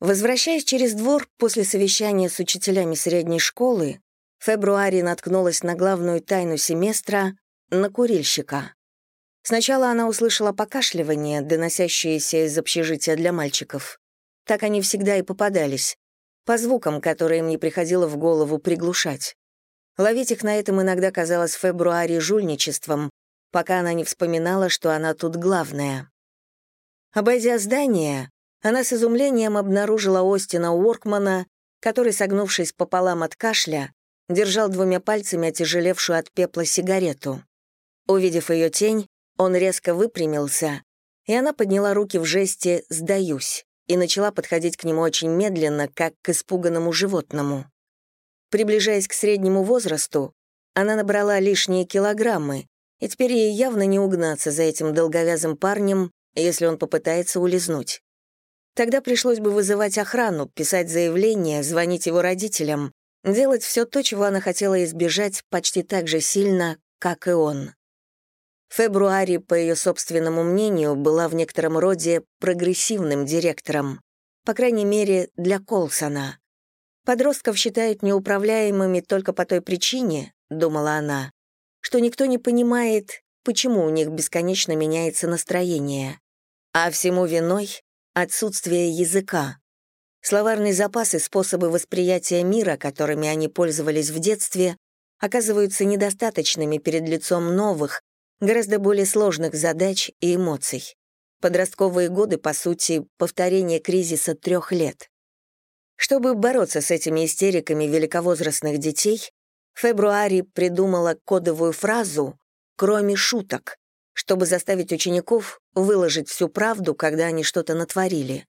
Возвращаясь через двор после совещания с учителями средней школы, Фебруари наткнулась на главную тайну семестра — на курильщика. Сначала она услышала покашливание, доносящееся из общежития для мальчиков. Так они всегда и попадались, по звукам, которые им не приходило в голову приглушать. Ловить их на этом иногда казалось Фебруари жульничеством, пока она не вспоминала, что она тут главная. Обойдя здание, она с изумлением обнаружила Остина Уоркмана, который, согнувшись пополам от кашля, держал двумя пальцами отяжелевшую от пепла сигарету. Увидев ее тень, он резко выпрямился, и она подняла руки в жесте «сдаюсь» и начала подходить к нему очень медленно, как к испуганному животному. Приближаясь к среднему возрасту, она набрала лишние килограммы, и теперь ей явно не угнаться за этим долговязым парнем, если он попытается улизнуть. Тогда пришлось бы вызывать охрану, писать заявление, звонить его родителям, делать все то, чего она хотела избежать почти так же сильно, как и он. Фебруари, по ее собственному мнению, была в некотором роде прогрессивным директором, по крайней мере, для Колсона. Подростков считают неуправляемыми только по той причине, думала она, что никто не понимает, почему у них бесконечно меняется настроение. А всему виной — отсутствие языка. Словарный запас и способы восприятия мира, которыми они пользовались в детстве, оказываются недостаточными перед лицом новых, гораздо более сложных задач и эмоций. Подростковые годы, по сути, повторение кризиса трех лет. Чтобы бороться с этими истериками великовозрастных детей, Фебруари придумала кодовую фразу «кроме шуток», чтобы заставить учеников выложить всю правду, когда они что-то натворили.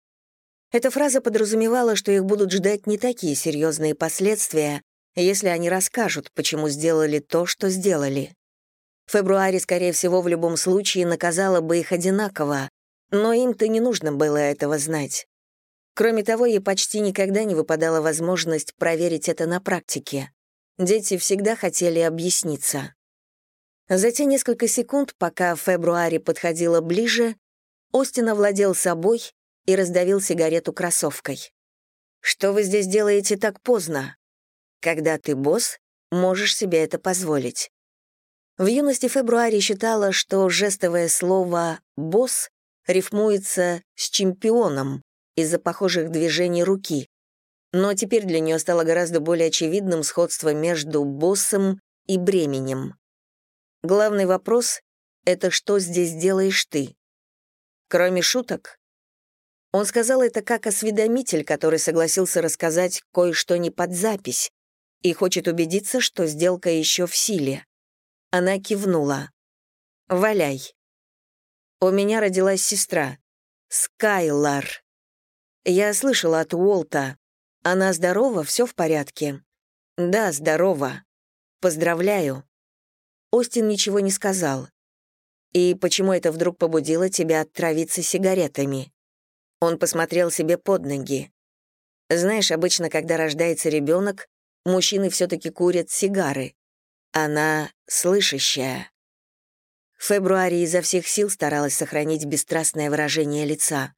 Эта фраза подразумевала, что их будут ждать не такие серьезные последствия, если они расскажут, почему сделали то, что сделали. Фебруари, скорее всего, в любом случае наказала бы их одинаково, но им-то не нужно было этого знать. Кроме того, ей почти никогда не выпадала возможность проверить это на практике. Дети всегда хотели объясниться. За те несколько секунд, пока Фебруари подходила ближе, Остин овладел собой и раздавил сигарету кроссовкой. «Что вы здесь делаете так поздно? Когда ты босс, можешь себе это позволить. В юности Фебруари считала, что жестовое слово «босс» рифмуется с «чемпионом» из-за похожих движений руки. Но теперь для нее стало гораздо более очевидным сходство между боссом и бременем. Главный вопрос — это что здесь делаешь ты? Кроме шуток? Он сказал это как осведомитель, который согласился рассказать кое-что не под запись и хочет убедиться, что сделка еще в силе. Она кивнула. «Валяй». У меня родилась сестра. Скайлар. Я слышала от Уолта. Она здорова, все в порядке. Да, здорова. Поздравляю. Остин ничего не сказал. И почему это вдруг побудило тебя отравиться сигаретами? Он посмотрел себе под ноги. Знаешь, обычно, когда рождается ребенок, мужчины все-таки курят сигары. Она слышащая. В феврале изо всех сил старалась сохранить бесстрастное выражение лица.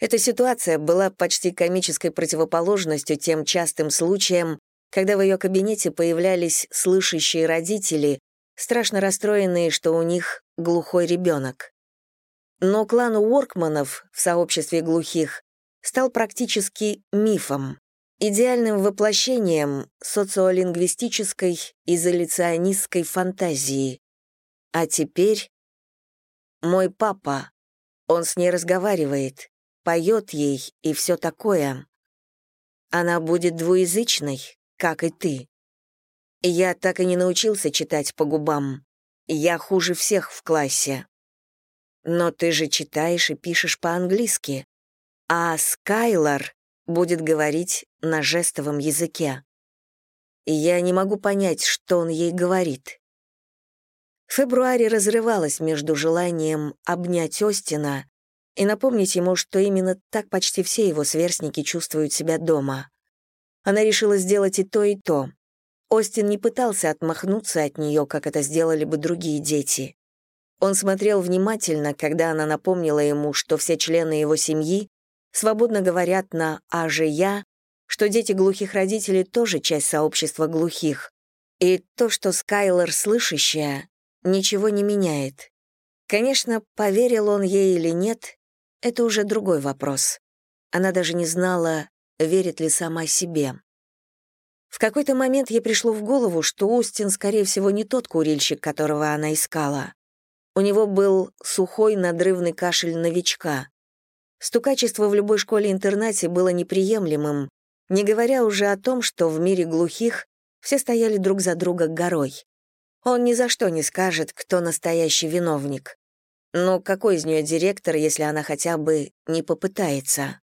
Эта ситуация была почти комической противоположностью тем частым случаям, когда в ее кабинете появлялись слышащие родители, страшно расстроенные, что у них глухой ребенок. Но клан Уоркманов в сообществе глухих стал практически мифом идеальным воплощением социолингвистической изоляционистской фантазии. А теперь мой папа, он с ней разговаривает, поет ей и все такое. Она будет двуязычной, как и ты. Я так и не научился читать по губам. Я хуже всех в классе. Но ты же читаешь и пишешь по-английски. А Скайлар будет говорить на жестовом языке. Я не могу понять, что он ей говорит. В феврале разрывалась между желанием обнять Остина и напомнить ему, что именно так почти все его сверстники чувствуют себя дома. Она решила сделать и то, и то. Остин не пытался отмахнуться от нее, как это сделали бы другие дети. Он смотрел внимательно, когда она напомнила ему, что все члены его семьи свободно говорят на «а же я», что дети глухих родителей тоже часть сообщества глухих, и то, что Скайлор слышащая, ничего не меняет. Конечно, поверил он ей или нет, это уже другой вопрос. Она даже не знала, верит ли сама себе. В какой-то момент ей пришло в голову, что Устин, скорее всего, не тот курильщик, которого она искала. У него был сухой надрывный кашель новичка. Стукачество в любой школе-интернате было неприемлемым, не говоря уже о том, что в мире глухих все стояли друг за друга горой. Он ни за что не скажет, кто настоящий виновник. Но какой из нее директор, если она хотя бы не попытается?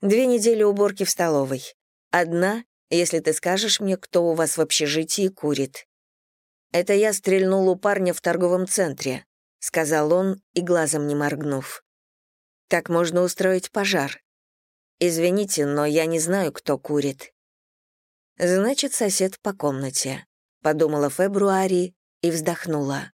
Две недели уборки в столовой. Одна, если ты скажешь мне, кто у вас в общежитии курит. Это я стрельнул у парня в торговом центре, сказал он и глазом не моргнув. Так можно устроить пожар. Извините, но я не знаю, кто курит. Значит, сосед по комнате, подумала Фебруари и вздохнула.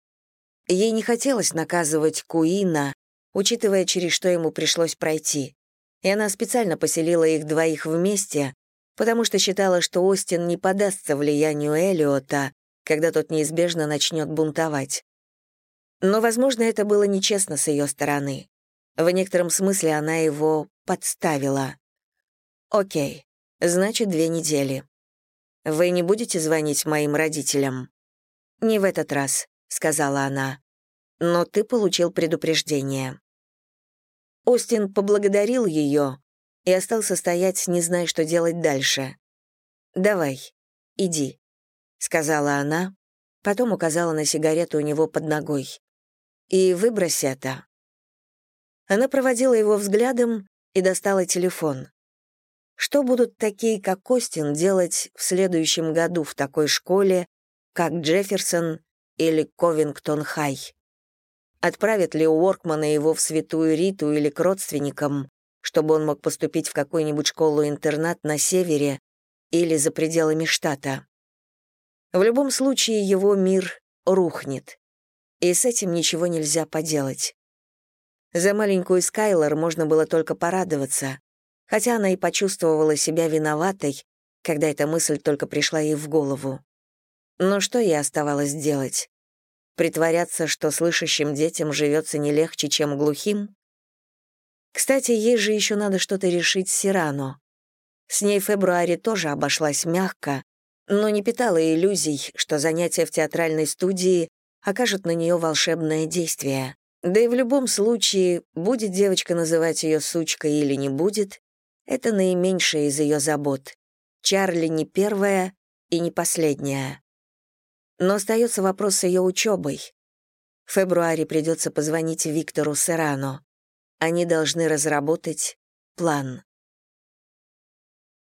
Ей не хотелось наказывать Куина, учитывая, через что ему пришлось пройти. И она специально поселила их двоих вместе, потому что считала, что Остин не подастся влиянию Элиота, когда тот неизбежно начнет бунтовать. Но, возможно, это было нечестно с ее стороны. В некотором смысле она его подставила. «Окей, значит, две недели. Вы не будете звонить моим родителям?» «Не в этот раз», — сказала она. «Но ты получил предупреждение». Остин поблагодарил ее, и остался стоять, не зная, что делать дальше. «Давай, иди», — сказала она, потом указала на сигарету у него под ногой. «И выбрось это». Она проводила его взглядом и достала телефон. Что будут такие, как Костин, делать в следующем году в такой школе, как Джефферсон или Ковингтон-Хай? Отправят ли Уоркмана его в Святую Риту или к родственникам, чтобы он мог поступить в какую-нибудь школу-интернат на севере или за пределами штата. В любом случае его мир рухнет, и с этим ничего нельзя поделать. За маленькую Скайлор можно было только порадоваться, хотя она и почувствовала себя виноватой, когда эта мысль только пришла ей в голову. Но что ей оставалось делать? Притворяться, что слышащим детям живется не легче, чем глухим? Кстати, ей же еще надо что-то решить с Сирано. С ней Фебруари тоже обошлась мягко, но не питала иллюзий, что занятия в театральной студии окажут на нее волшебное действие. Да и в любом случае, будет девочка называть ее сучкой или не будет, это наименьшая из ее забот. Чарли не первая и не последняя. Но остается вопрос с ее учебой. В февруаре придется позвонить Виктору Серано. Они должны разработать план.